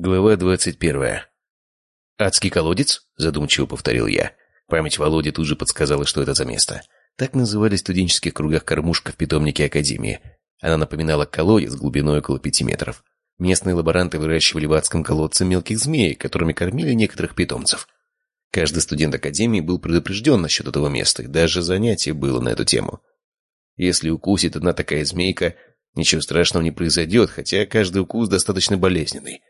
Глава двадцать первая. «Адский колодец?» — задумчиво повторил я. Память Володи тут же подсказала, что это за место. Так называли в студенческих кругах кормушка в питомнике Академии. Она напоминала колодец глубиной около пяти метров. Местные лаборанты выращивали в адском колодце мелких змей, которыми кормили некоторых питомцев. Каждый студент Академии был предупрежден насчет этого места, и даже занятие было на эту тему. Если укусит одна такая змейка, ничего страшного не произойдет, хотя каждый укус достаточно болезненный.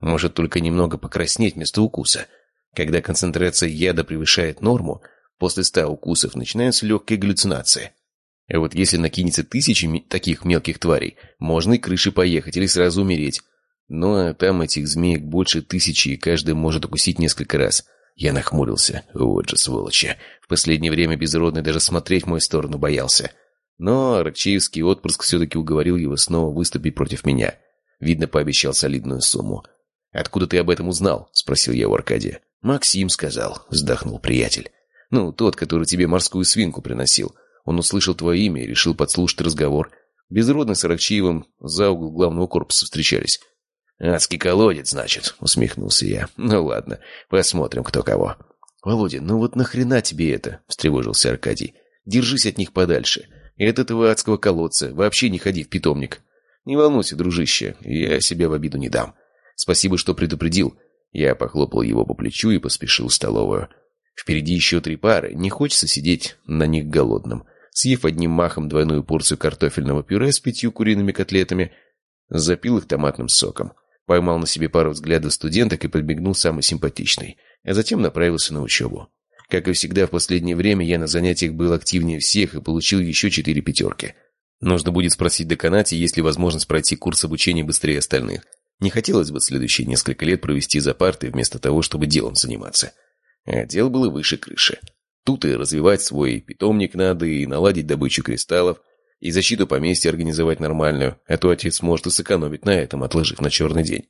Может только немного покраснеть вместо укуса. Когда концентрация яда превышает норму, после ста укусов начинаются легкие галлюцинации. А вот если накинется тысячи таких мелких тварей, можно и крыши поехать или сразу умереть. Ну а там этих змеек больше тысячи, и каждый может укусить несколько раз. Я нахмурился. Вот же сволочи. В последнее время безродный даже смотреть в мою сторону боялся. Но Аракчеевский отпрыск все-таки уговорил его снова выступить против меня. Видно, пообещал солидную сумму. «Откуда ты об этом узнал?» — спросил я у Аркадия. «Максим сказал», — вздохнул приятель. «Ну, тот, который тебе морскую свинку приносил. Он услышал твое имя и решил подслушать разговор. Безродный с Аракчиевым за угол главного корпуса встречались». «Адский колодец, значит», — усмехнулся я. «Ну ладно, посмотрим, кто кого». «Володя, ну вот нахрена тебе это?» — встревожился Аркадий. «Держись от них подальше. И от этого адского колодца вообще не ходи в питомник. Не волнуйся, дружище, я себя в обиду не дам». Спасибо, что предупредил. Я похлопал его по плечу и поспешил в столовую. Впереди еще три пары, не хочется сидеть на них голодным. Съев одним махом двойную порцию картофельного пюре с пятью куриными котлетами, запил их томатным соком. Поймал на себе пару взглядов студенток и подбегнул самый симпатичный, а затем направился на учебу. Как и всегда в последнее время, я на занятиях был активнее всех и получил еще четыре пятерки. Нужно будет спросить деканате, есть ли возможность пройти курс обучения быстрее остальных. Не хотелось бы следующие несколько лет провести за партой вместо того, чтобы делом заниматься. А дел было выше крыши. Тут и развивать свой питомник надо, и наладить добычу кристаллов, и защиту поместья организовать нормальную, а то отец может и сэкономить на этом, отложив на черный день.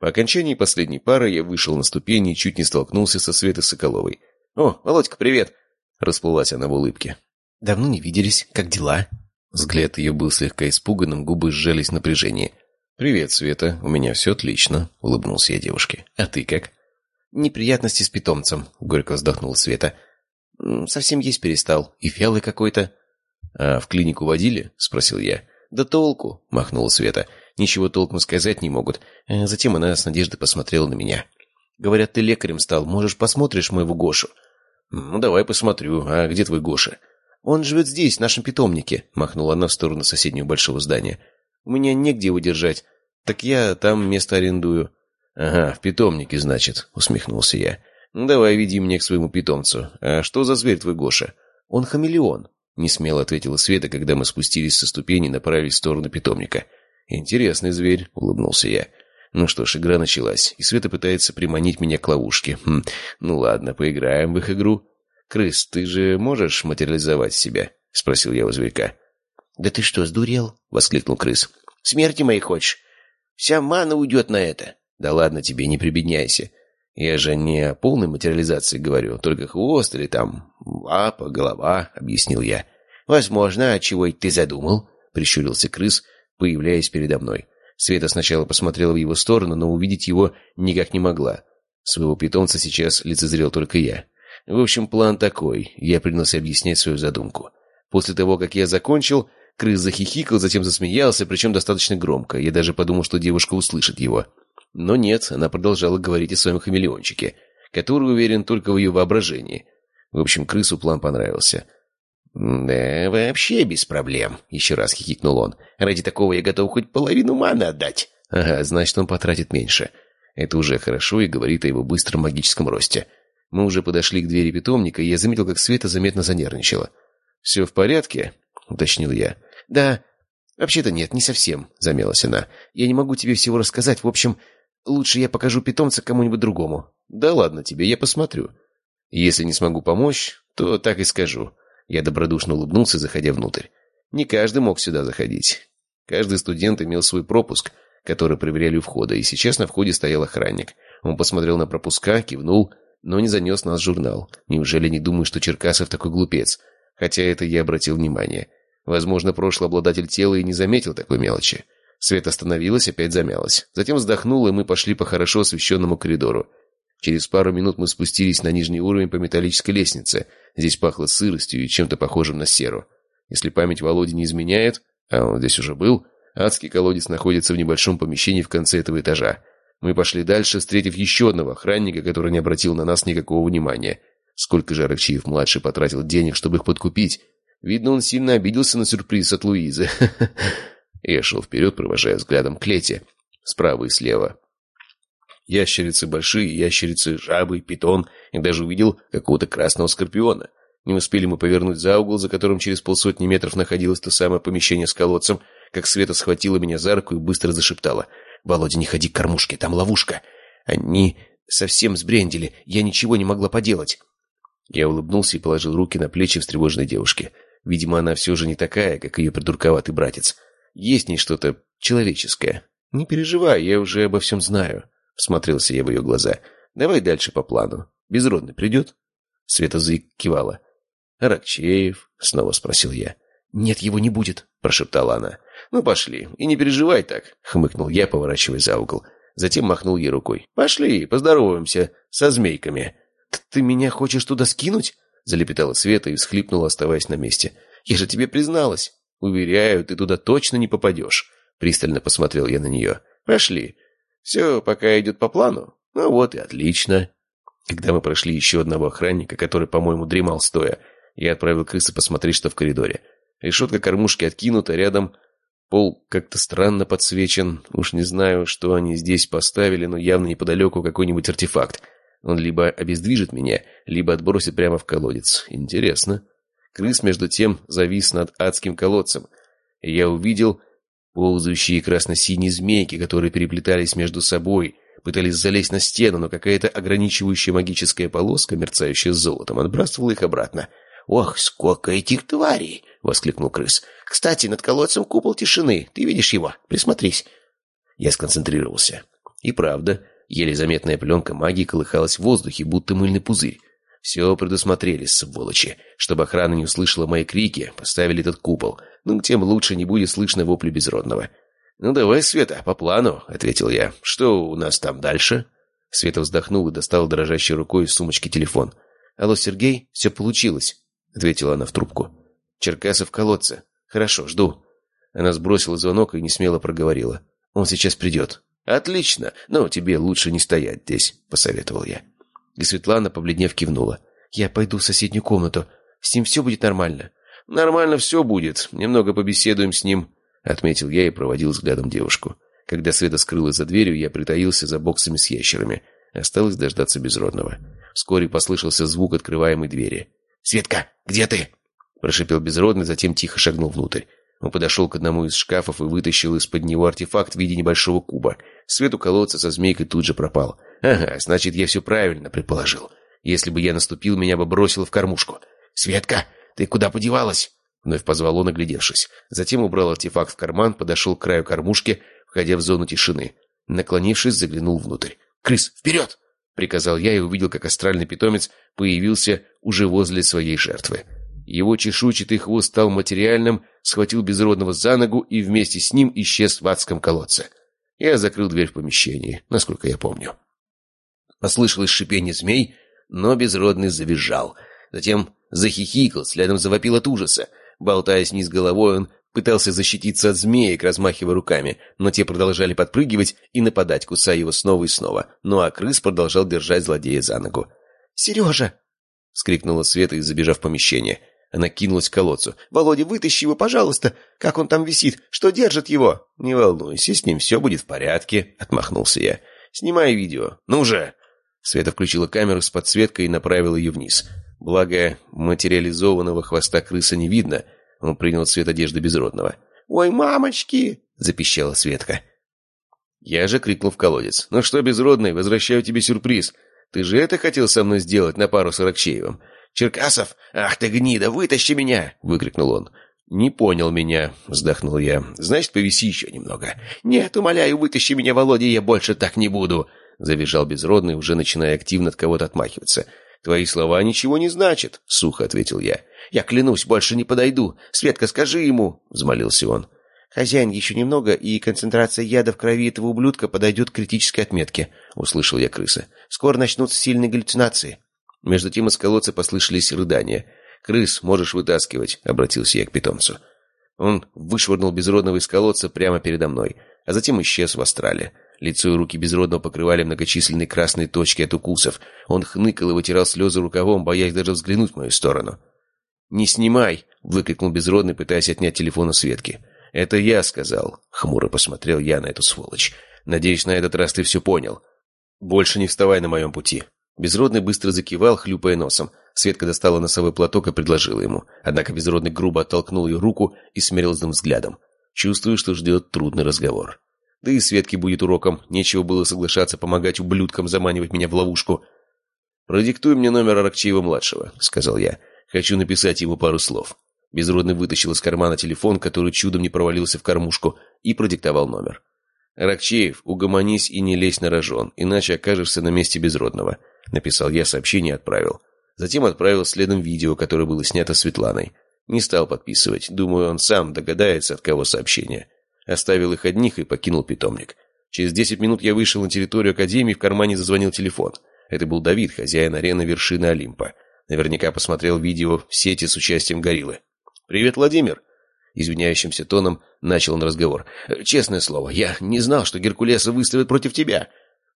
По окончании последней пары я вышел на ступени и чуть не столкнулся со Светой Соколовой. «О, Володька, привет!» Расплылась она в улыбке. «Давно не виделись. Как дела?» Взгляд ее был слегка испуганным, губы сжались в напряжении. «Привет, Света. У меня все отлично», — улыбнулся я девушке. «А ты как?» «Неприятности с питомцем», — горько вздохнула Света. «Совсем есть перестал. И фиалый какой-то». «А в клинику водили?» — спросил я. «Да толку», — махнула Света. «Ничего толком сказать не могут». Э, затем она с надеждой посмотрела на меня. «Говорят, ты лекарем стал. Можешь посмотришь моего Гошу?» «Ну, давай посмотрю. А где твой Гоша?» «Он живет здесь, в нашем питомнике», — махнула она в сторону соседнего большого здания. У меня негде его держать. Так я там место арендую». «Ага, в питомнике, значит», — усмехнулся я. «Ну, давай веди мне к своему питомцу. А что за зверь твой Гоша?» «Он хамелеон», — несмело ответила Света, когда мы спустились со ступени и направились в сторону питомника. «Интересный зверь», — улыбнулся я. «Ну что ж, игра началась, и Света пытается приманить меня к ловушке. Хм, ну ладно, поиграем в их игру». «Крыс, ты же можешь материализовать себя?» — спросил я у зверька. «Да ты что, сдурел?» — воскликнул крыс. «Смерти моей хочешь? Вся мана уйдет на это». «Да ладно тебе, не прибедняйся. Я же не о полной материализации говорю, только хвост или там лапа, голова», — объяснил я. «Возможно, а чего ты задумал?» — прищурился крыс, появляясь передо мной. Света сначала посмотрела в его сторону, но увидеть его никак не могла. Своего питомца сейчас лицезрел только я. В общем, план такой. Я принялся объяснять свою задумку. После того, как я закончил, Крыс захихикал, затем засмеялся, причем достаточно громко. Я даже подумал, что девушка услышит его. Но нет, она продолжала говорить о своем хамелеончике, который уверен только в ее воображении. В общем, крысу план понравился. «Да, вообще без проблем», — еще раз хихикнул он. «Ради такого я готов хоть половину маны отдать». «Ага, значит, он потратит меньше». Это уже хорошо и говорит о его быстром магическом росте. Мы уже подошли к двери питомника, и я заметил, как Света заметно занервничала. «Все в порядке?» — уточнил я. «Да, вообще-то нет, не совсем», — замялась она. «Я не могу тебе всего рассказать. В общем, лучше я покажу питомца кому-нибудь другому». «Да ладно тебе, я посмотрю». «Если не смогу помочь, то так и скажу». Я добродушно улыбнулся, заходя внутрь. Не каждый мог сюда заходить. Каждый студент имел свой пропуск, который проверяли у входа, и сейчас на входе стоял охранник. Он посмотрел на пропуска, кивнул, но не занес нас в журнал. Неужели не думаю, что Черкасов такой глупец? Хотя это я обратил внимание. Возможно, прошлый обладатель тела и не заметил такой мелочи. Свет остановилась, опять замялась. Затем вздохнула, и мы пошли по хорошо освещенному коридору. Через пару минут мы спустились на нижний уровень по металлической лестнице. Здесь пахло сыростью и чем-то похожим на серу. Если память Володи не изменяет, а он здесь уже был, адский колодец находится в небольшом помещении в конце этого этажа. Мы пошли дальше, встретив еще одного охранника, который не обратил на нас никакого внимания. Сколько же Аракчиев-младший потратил денег, чтобы их подкупить? Видно, он сильно обиделся на сюрприз от Луизы. Я шел вперед, провожая взглядом клети. Справа и слева. Ящерицы большие, ящерицы, жабы, питон. И даже увидел какого-то красного скорпиона. Не успели мы повернуть за угол, за которым через полсотни метров находилось то самое помещение с колодцем, как Света схватила меня за руку и быстро зашептала. «Володя, не ходи к кормушке, там ловушка!» Они совсем сбрендили, я ничего не могла поделать. Я улыбнулся и положил руки на плечи встревоженной девушки. Видимо, она все же не такая, как ее придурковатый братец. Есть в ней что-то человеческое. «Не переживай, я уже обо всем знаю», — всмотрелся я в ее глаза. «Давай дальше по плану. Безродный придет?» Света кивала. «Аракчеев?» — снова спросил я. «Нет, его не будет», — прошептала она. «Ну, пошли. И не переживай так», — хмыкнул я, поворачивая за угол. Затем махнул ей рукой. «Пошли, поздороваемся со змейками». «Ты меня хочешь туда скинуть?» — залепетала Света и всхлипнула, оставаясь на месте. «Я же тебе призналась». «Уверяю, ты туда точно не попадешь», — пристально посмотрел я на нее. «Пошли. Все пока идет по плану. Ну вот и отлично». Когда мы прошли еще одного охранника, который, по-моему, дремал стоя, я отправил крысы посмотреть, что в коридоре. Решетка кормушки откинута, рядом пол как-то странно подсвечен. Уж не знаю, что они здесь поставили, но явно неподалеку какой-нибудь артефакт. Он либо обездвижит меня, либо отбросит прямо в колодец. Интересно. Крыс, между тем, завис над адским колодцем. Я увидел ползающие красно-синие змейки, которые переплетались между собой, пытались залезть на стену, но какая-то ограничивающая магическая полоска, мерцающая золотом, отбрасывала их обратно. «Ох, сколько этих тварей!» — воскликнул крыс. «Кстати, над колодцем купол тишины. Ты видишь его? Присмотрись». Я сконцентрировался. И правда, еле заметная пленка магии колыхалась в воздухе, будто мыльный пузырь. Все предусмотрели, сволочи. Чтобы охрана не услышала мои крики, поставили этот купол. Ну, тем лучше не будет слышно вопли безродного. «Ну, давай, Света, по плану», — ответил я. «Что у нас там дальше?» Света вздохнула и достала дрожащей рукой из сумочки телефон. «Алло, Сергей, все получилось ответила она в трубку. «Черкасов в колодце. Хорошо, жду». Она сбросила звонок и не смело проговорила. «Он сейчас придет». «Отлично, но тебе лучше не стоять здесь», — посоветовал я. И Светлана, побледнев, кивнула. «Я пойду в соседнюю комнату. С ним все будет нормально». «Нормально все будет. Немного побеседуем с ним», — отметил я и проводил взглядом девушку. Когда Света скрылась за дверью, я притаился за боксами с ящерами. Осталось дождаться безродного. Вскоре послышался звук открываемой двери. «Светка, где ты?» Прошипел безродный, затем тихо шагнул внутрь. Он подошел к одному из шкафов и вытащил из-под него артефакт в виде небольшого куба. Свет у колодца со змейкой тут же пропал. «Ага, значит, я все правильно предположил. Если бы я наступил, меня бы бросило в кормушку. Светка, ты куда подевалась?» Вновь позвал он, оглядевшись. Затем убрал артефакт в карман, подошел к краю кормушки, входя в зону тишины. Наклонившись, заглянул внутрь. «Крыс, вперед!» приказал я и увидел, как астральный питомец появился уже возле своей жертвы. Его чешуйчатый хвост стал материальным, схватил безродного за ногу и вместе с ним исчез в адском колодце. Я закрыл дверь в помещении, насколько я помню. Послышалось шипение змей, но безродный завизжал. Затем захихикал, следом завопил от ужаса. Болтаясь низ головой, он Пытался защититься от змеек, размахивая руками, но те продолжали подпрыгивать и нападать, кусая его снова и снова. Ну а крыс продолжал держать злодея за ногу. «Сережа!» — скрикнула Света и забежав в помещение. Она кинулась к колодцу. «Володя, вытащи его, пожалуйста! Как он там висит? Что держит его?» «Не волнуйся, с ним все будет в порядке», — отмахнулся я. «Снимай видео. Ну же!» Света включила камеру с подсветкой и направила ее вниз. Благо, материализованного хвоста крыса не видно — он принял цвет одежды безродного. «Ой, мамочки!» — запищала Светка. Я же крикнул в колодец. «Ну что, безродный, возвращаю тебе сюрприз. Ты же это хотел со мной сделать на пару с Аракчеевым?» «Черкасов! Ах ты гнида, вытащи меня!» — выкрикнул он. «Не понял меня», — вздохнул я. «Значит, повиси еще немного». «Нет, умоляю, вытащи меня, Володя, я больше так не буду», — завизжал безродный, уже начиная активно от кого-то отмахиваться. «Твои слова ничего не значат», — сухо ответил я. «Я клянусь, больше не подойду. Светка, скажи ему!» — взмолился он. «Хозяин, еще немного, и концентрация яда в крови этого ублюдка подойдет к критической отметке», — услышал я крыса. «Скоро начнутся сильные галлюцинации». Между тем из колодца послышались рыдания. «Крыс можешь вытаскивать», — обратился я к питомцу. Он вышвырнул безродного из колодца прямо передо мной, а затем исчез в астрале. Лицо и руки безродного покрывали многочисленные красные точки от укусов. Он хныкал и вытирал слезы рукавом, боясь даже взглянуть в мою сторону. «Не снимай!» — выкрикнул безродный, пытаясь отнять телефон у Светки. «Это я сказал», — хмуро посмотрел я на эту сволочь. «Надеюсь, на этот раз ты все понял. Больше не вставай на моем пути». Безродный быстро закивал, хлюпая носом. Светка достала носовой платок и предложила ему. Однако Безродный грубо оттолкнул ее руку и смерил злым взглядом. Чувствую, что ждет трудный разговор. Да и Светке будет уроком. Нечего было соглашаться помогать ублюдкам заманивать меня в ловушку. «Продиктуй мне номер Аракчеева-младшего», — сказал я. «Хочу написать ему пару слов». Безродный вытащил из кармана телефон, который чудом не провалился в кормушку, и продиктовал номер. «Аракчеев, угомонись и не лезь на рожон, иначе окажешься на месте Безродного», — написал я сообщение и отправил. Затем отправил следом видео, которое было снято Светланой. Не стал подписывать, думаю, он сам догадается, от кого сообщение. Оставил их одних и покинул питомник. Через десять минут я вышел на территорию Академии, в кармане зазвонил телефон. Это был Давид, хозяин арены вершины Олимпа. Наверняка посмотрел видео в сети с участием гориллы. «Привет, Владимир!» Извиняющимся тоном начал он разговор. «Честное слово, я не знал, что Геркулеса выставят против тебя».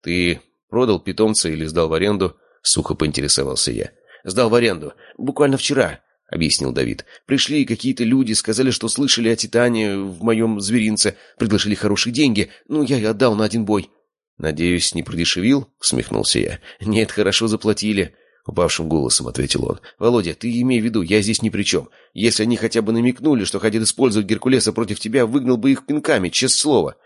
«Ты продал питомца или сдал в аренду?» Сухо поинтересовался я. «Сдал в аренду. Буквально вчера. — объяснил Давид. «Пришли какие-то люди, сказали, что слышали о Титане в моем зверинце, предложили хорошие деньги, ну, я и отдал на один бой». «Надеюсь, не продешевил?» — усмехнулся я. «Нет, хорошо заплатили», — упавшим голосом ответил он. «Володя, ты имей в виду, я здесь ни при чем. Если они хотя бы намекнули, что хотят использовать Геркулеса против тебя, выгнал бы их пинками, честное слово».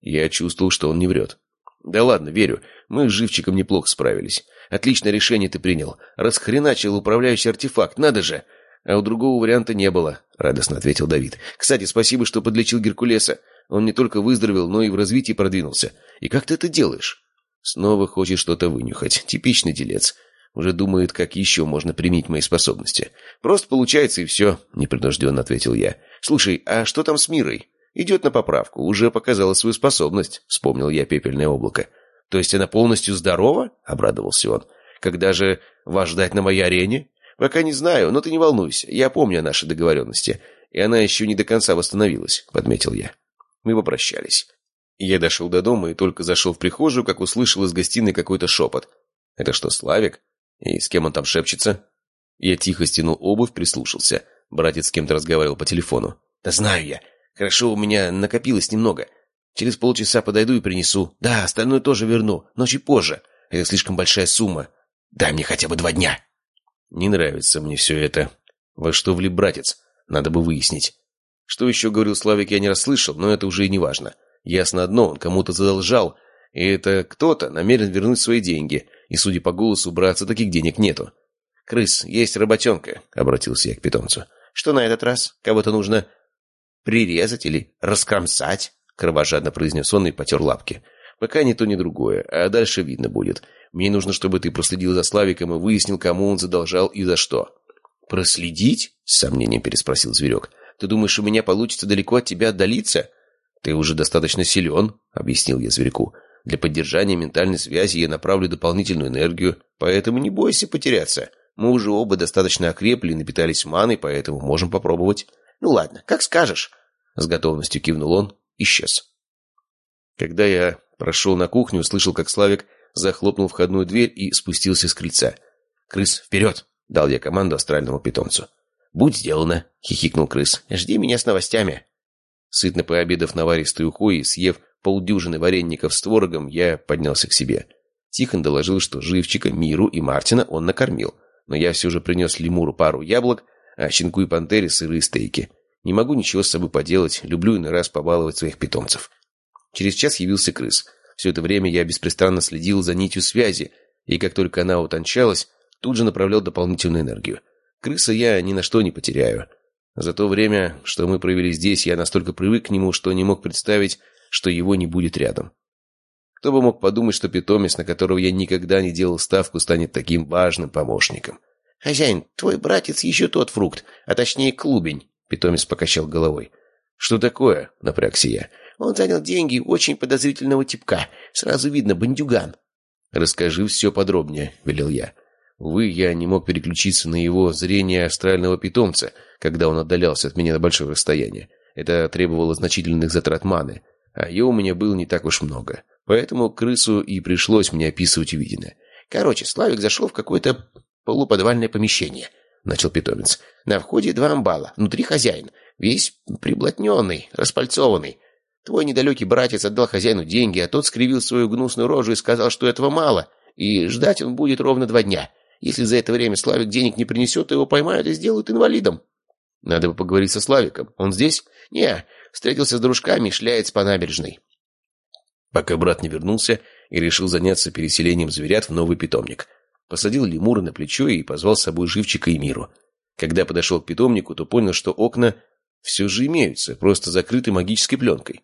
Я чувствовал, что он не врет. «Да ладно, верю. Мы с Живчиком неплохо справились. Отличное решение ты принял. Расхреначил управляющий артефакт, надо же!» «А у другого варианта не было», — радостно ответил Давид. «Кстати, спасибо, что подлечил Геркулеса. Он не только выздоровел, но и в развитии продвинулся. И как ты это делаешь?» «Снова хочет что-то вынюхать. Типичный делец. Уже думает, как еще можно применить мои способности. Просто получается, и все», — непринужденно ответил я. «Слушай, а что там с Мирой?» «Идет на поправку. Уже показала свою способность», — вспомнил я пепельное облако. «То есть она полностью здорова?» — обрадовался он. «Когда же вас ждать на моей арене?» «Пока не знаю, но ты не волнуйся. Я помню о нашей договоренности. И она еще не до конца восстановилась», — подметил я. Мы попрощались. Я дошел до дома и только зашел в прихожую, как услышал из гостиной какой-то шепот. «Это что, Славик? И с кем он там шепчется?» Я тихо стянул обувь, прислушался. Братец с кем-то разговаривал по телефону. «Да знаю я. Хорошо, у меня накопилось немного. Через полчаса подойду и принесу. Да, остальное тоже верну, но чуть позже. Это слишком большая сумма. Дай мне хотя бы два дня». Не нравится мне все это. Во что влип братец? Надо бы выяснить. Что еще говорил Славик, я не расслышал, но это уже и не важно. Ясно одно, он кому-то задолжал, и это кто-то намерен вернуть свои деньги, и, судя по голосу, братца таких денег нету. «Крыс, есть работенка», — обратился я к питомцу. «Что на этот раз? Кого-то нужно прирезать или раскромсать?» — кровожадно произнес он и потер лапки. «Пока ни то, ни другое, а дальше видно будет. Мне нужно, чтобы ты проследил за Славиком и выяснил, кому он задолжал и за что». «Проследить?» — с сомнением переспросил Зверек. «Ты думаешь, у меня получится далеко от тебя отдалиться?» «Ты уже достаточно силен», — объяснил я Зверьку. «Для поддержания ментальной связи я направлю дополнительную энергию, поэтому не бойся потеряться. Мы уже оба достаточно окрепли и напитались маной, поэтому можем попробовать». «Ну ладно, как скажешь», — с готовностью кивнул он, исчез. Когда я прошел на кухню, услышал, как Славик захлопнул входную дверь и спустился с крыльца. «Крыс, вперед!» — дал я команду астральному питомцу. «Будь сделано!» — хихикнул крыс. «Жди меня с новостями!» Сытно пообедав наваристой ухой и съев полдюжины вареников с творогом, я поднялся к себе. Тихон доложил, что Живчика, Миру и Мартина он накормил, но я все же принес лемуру пару яблок, а щенку и пантере сырые стейки. Не могу ничего с собой поделать, люблю иной раз побаловать своих питомцев. Через час явился крыс — все это время я беспрестанно следил за нитью связи, и как только она утончалась, тут же направлял дополнительную энергию. Крыса я ни на что не потеряю. За то время, что мы провели здесь, я настолько привык к нему, что не мог представить, что его не будет рядом. Кто бы мог подумать, что питомец, на которого я никогда не делал ставку, станет таким важным помощником. «Хозяин, твой братец еще тот фрукт, а точнее клубень», — питомец покачал головой. «Что такое?» — напрягся я. «Он занял деньги очень подозрительного типка. Сразу видно, бандюган». «Расскажи все подробнее», — велел я. Увы, я не мог переключиться на его зрение астрального питомца, когда он отдалялся от меня на большое расстояние. Это требовало значительных затрат маны, а ее у меня было не так уж много. Поэтому крысу и пришлось мне описывать увиденное. Короче, Славик зашел в какое-то полуподвальное помещение, начал питомец. На входе два амбала, внутри хозяин, весь приблотненный, распальцованный. Твой недалекий братец отдал хозяину деньги, а тот скривил свою гнусную рожу и сказал, что этого мало, и ждать он будет ровно два дня. Если за это время Славик денег не принесет, то его поймают и сделают инвалидом. Надо бы поговорить со Славиком. Он здесь? Не, встретился с дружками и шляется по набережной. Пока брат не вернулся и решил заняться переселением зверят в новый питомник. Посадил лемура на плечо и позвал с собой Живчика и Миру. Когда подошел к питомнику, то понял, что окна все же имеются, просто закрыты магической пленкой.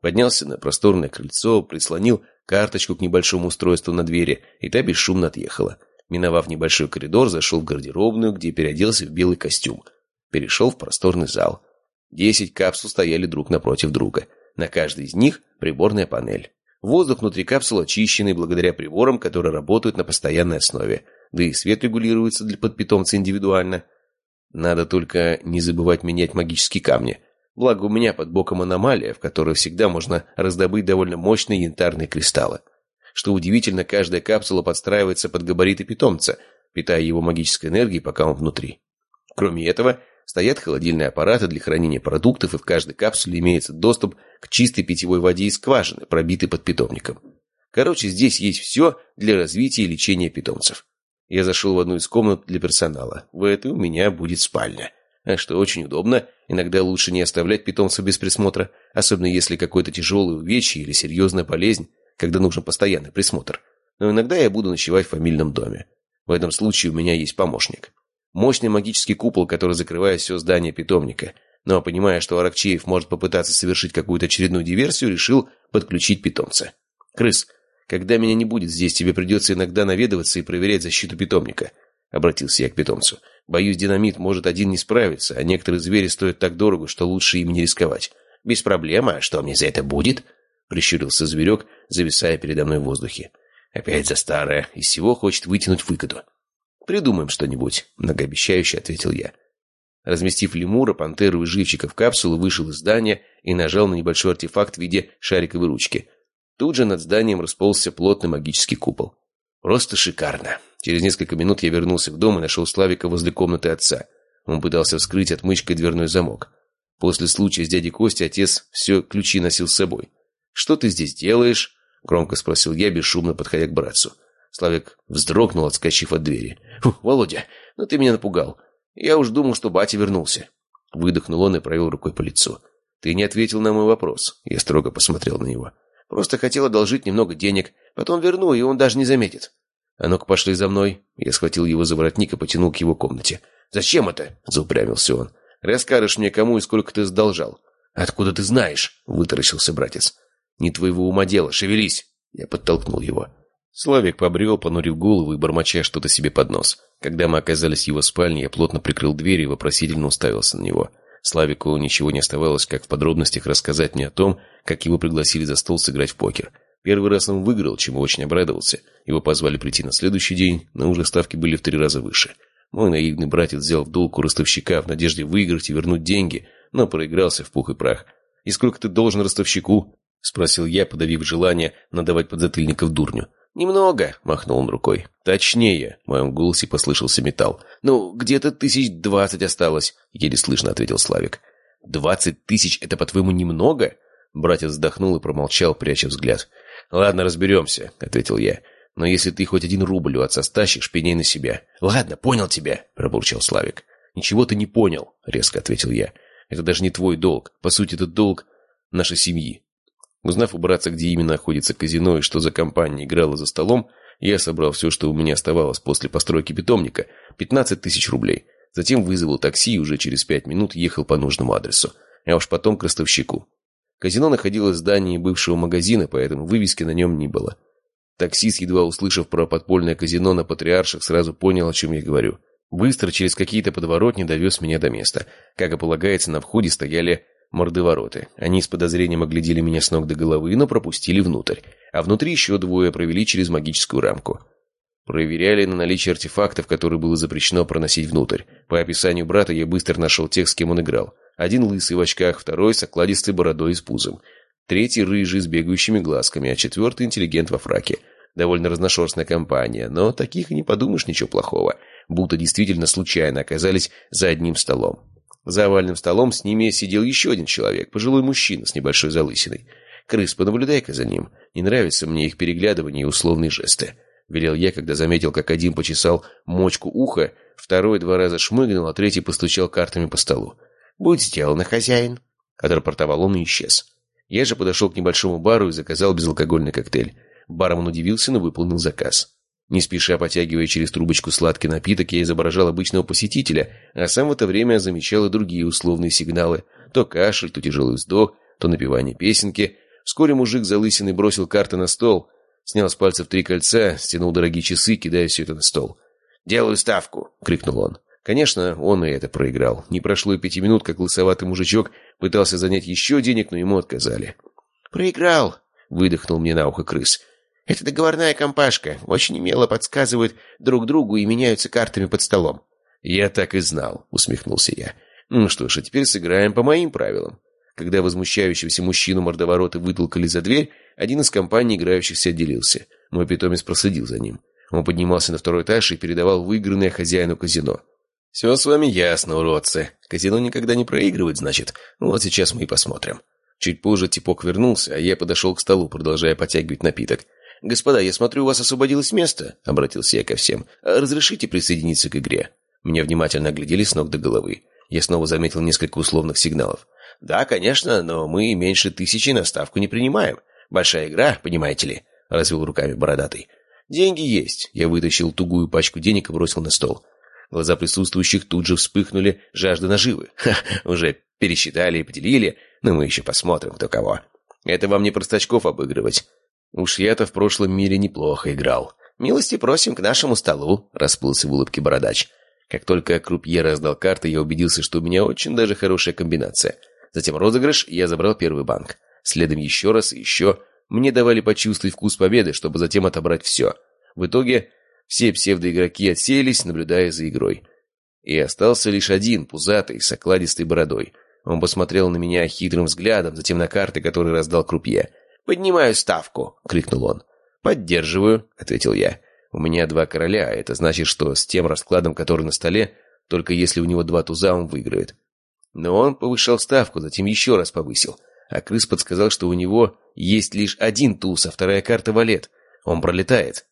Поднялся на просторное крыльцо, прислонил карточку к небольшому устройству на двери, и та бесшумно отъехала. Миновав небольшой коридор, зашел в гардеробную, где переоделся в белый костюм. Перешел в просторный зал. Десять капсул стояли друг напротив друга. На каждой из них приборная панель. Воздух внутри капсул очищенный благодаря приборам, которые работают на постоянной основе. Да и свет регулируется для подпитомца индивидуально. Надо только не забывать менять магические камни. Благо у меня под боком аномалия, в которой всегда можно раздобыть довольно мощные янтарные кристаллы. Что удивительно, каждая капсула подстраивается под габариты питомца, питая его магической энергией, пока он внутри. Кроме этого, стоят холодильные аппараты для хранения продуктов, и в каждой капсуле имеется доступ к чистой питьевой воде из скважины, пробитой под питомником. Короче, здесь есть все для развития и лечения питомцев. Я зашел в одну из комнат для персонала. В этой у меня будет спальня. А что очень удобно, иногда лучше не оставлять питомца без присмотра, особенно если какой-то тяжелый увечье или серьезная болезнь, когда нужен постоянный присмотр. Но иногда я буду ночевать в фамильном доме. В этом случае у меня есть помощник. Мощный магический купол, который закрывает все здание питомника. Но, понимая, что Аракчеев может попытаться совершить какую-то очередную диверсию, решил подключить питомца. «Крыс, когда меня не будет здесь, тебе придется иногда наведываться и проверять защиту питомника», — обратился я к питомцу. «Боюсь, динамит может один не справиться, а некоторые звери стоят так дорого, что лучше им не рисковать». «Без проблем, а что мне за это будет?» — прищурился зверек, зависая передо мной в воздухе. «Опять за старое. Из всего хочет вытянуть выгоду». «Придумаем что-нибудь», — многообещающе ответил я. Разместив лемура, пантеру и живчика в капсулу, вышел из здания и нажал на небольшой артефакт в виде шариковой ручки. Тут же над зданием расползся плотный магический купол. Просто шикарно. Через несколько минут я вернулся в дом и нашел Славика возле комнаты отца. Он пытался вскрыть отмычкой дверной замок. После случая с дядей Костей отец все ключи носил с собой. «Что ты здесь делаешь?» — громко спросил я, бесшумно подходя к братцу. Славик вздрогнул, отскочив от двери. «Володя, ну ты меня напугал. Я уж думал, что батя вернулся». Выдохнул он и провел рукой по лицу. «Ты не ответил на мой вопрос». Я строго посмотрел на него. «Просто хотел одолжить немного денег. Потом верну, и он даже не заметит». «А ну-ка, пошли за мной». Я схватил его за воротник и потянул к его комнате. «Зачем это?» — заупрямился он. «Расскажешь мне, кому и сколько ты сдолжал». «Откуда ты знаешь?» — вытаращился братец. «Не твоего ума дело, шевелись!» Я подтолкнул его. Славик побрел, понурив голову и бормоча что-то себе под нос. Когда мы оказались в его спальне, я плотно прикрыл дверь и вопросительно уставился на него. Славику ничего не оставалось, как в подробностях рассказать мне о том, как его пригласили за стол сыграть в покер. Первый раз он выиграл, чему очень обрадовался. Его позвали прийти на следующий день, но уже ставки были в три раза выше. Мой наивный братец взял в долг у ростовщика в надежде выиграть и вернуть деньги, но проигрался в пух и прах. «И сколько ты должен ростовщику?» — спросил я, подавив желание надавать подзатыльников дурню. «Немного», — махнул он рукой. «Точнее», — в моем голосе послышался металл. «Ну, где-то тысяч двадцать осталось», — еле слышно ответил Славик. «Двадцать тысяч — это, по-твоему, немного?» Братец вздохнул и промолчал, пряча взгляд. «Ладно, разберемся», — ответил я. «Но если ты хоть один рубль у отца стащишь, пеней на себя». «Ладно, понял тебя», — пробурчал Славик. «Ничего ты не понял», — резко ответил я. «Это даже не твой долг. По сути, это долг нашей семьи. Узнав у братца, где именно находится казино и что за компания играла за столом, я собрал все, что у меня оставалось после постройки питомника, 15 тысяч рублей. Затем вызвал такси и уже через пять минут ехал по нужному адресу. А уж потом к ростовщику. Казино находилось в здании бывшего магазина, поэтому вывески на нем не было. Таксист, едва услышав про подпольное казино на Патриарших, сразу понял, о чем я говорю. Быстро через какие-то подворотни довез меня до места. Как и полагается, на входе стояли мордовороты. Они с подозрением оглядели меня с ног до головы, но пропустили внутрь. А внутри еще двое провели через магическую рамку. Проверяли на наличие артефактов, которые было запрещено проносить внутрь. По описанию брата я быстро нашел тех, с кем он играл. Один лысый в очках, второй с окладистой бородой и с пузом. Третий рыжий с бегающими глазками, а четвертый интеллигент во фраке. Довольно разношерстная компания, но таких и не подумаешь ничего плохого. Будто действительно случайно оказались за одним столом. За овальным столом с ними сидел еще один человек, пожилой мужчина с небольшой залысиной. «Крыс, понаблюдай-ка за ним. Не нравятся мне их переглядывания и условные жесты». Велел я, когда заметил, как один почесал мочку уха, второй два раза шмыгнул, а третий постучал картами по столу. «Будь сделано, хозяин», — отрапортовал он и исчез. Я же подошел к небольшому бару и заказал безалкогольный коктейль. Бармен удивился, но выполнил заказ. Не спеша потягивая через трубочку сладкий напиток, я изображал обычного посетителя, а сам в это время замечал и другие условные сигналы. То кашель, то тяжелый вздох, то напевание песенки. Вскоре мужик залысиной бросил карты на стол, снял с пальцев три кольца, стянул дорогие часы, кидая все это на стол. «Делаю ставку!» — крикнул он. Конечно, он и это проиграл. Не прошло и пяти минут, как лысоватый мужичок пытался занять еще денег, но ему отказали. «Проиграл!» — выдохнул мне на ухо крыс. Это договорная компашка. Очень умело подсказывают друг другу и меняются картами под столом. «Я так и знал», — усмехнулся я. «Ну что ж, а теперь сыграем по моим правилам». Когда возмущающегося мужчину мордовороты вытолкали за дверь, один из компаний играющихся отделился. Мой питомец просадил за ним. Он поднимался на второй этаж и передавал выигранное хозяину казино. «Все с вами ясно, уродцы. Казино никогда не проигрывает, значит. Вот сейчас мы и посмотрим». Чуть позже типок вернулся, а я подошел к столу, продолжая потягивать напиток. «Господа, я смотрю, у вас освободилось место», — обратился я ко всем. «Разрешите присоединиться к игре?» Меня внимательно оглядели с ног до головы. Я снова заметил несколько условных сигналов. «Да, конечно, но мы меньше тысячи на ставку не принимаем. Большая игра, понимаете ли?» — развел руками бородатый. «Деньги есть». Я вытащил тугую пачку денег и бросил на стол. Глаза присутствующих тут же вспыхнули жажда наживы. Ха, уже пересчитали и поделили, но мы еще посмотрим, кто кого. Это вам не простачков обыгрывать. Уж я-то в прошлом мире неплохо играл. «Милости просим к нашему столу», — расплылся в улыбке бородач. Как только крупье раздал карты, я убедился, что у меня очень даже хорошая комбинация. Затем розыгрыш, и я забрал первый банк. Следом еще раз и еще. Мне давали почувствовать вкус победы, чтобы затем отобрать все. В итоге все псевдоигроки отсеялись, наблюдая за игрой. И остался лишь один, пузатый, с окладистой бородой. Он посмотрел на меня хитрым взглядом, затем на карты, которые раздал крупье. «Поднимаю ставку!» — крикнул он. «Поддерживаю», — ответил я. «У меня два короля, а это значит, что с тем раскладом, который на столе, только если у него два туза, он выиграет». Но он повышал ставку, затем еще раз повысил. А крыс подсказал, что у него есть лишь один туз, а вторая карта валет. Он пролетает.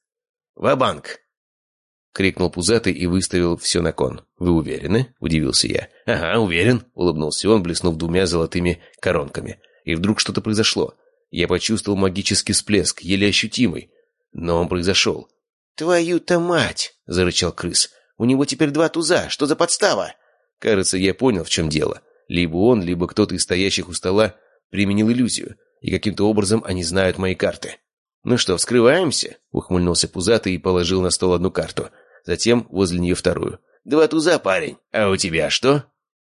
«Ва-банк!» — крикнул пузатый и выставил все на кон. «Вы уверены?» — удивился я. «Ага, уверен», — улыбнулся он, блеснув двумя золотыми коронками. И вдруг что-то произошло. Я почувствовал магический всплеск, еле ощутимый. Но он произошел. «Твою-то мать!» — зарычал крыс. «У него теперь два туза. Что за подстава?» Кажется, я понял, в чем дело. Либо он, либо кто-то из стоящих у стола применил иллюзию, и каким-то образом они знают мои карты. «Ну что, вскрываемся?» — ухмыльнулся пузатый и положил на стол одну карту. Затем возле нее вторую. «Два туза, парень. А у тебя что?»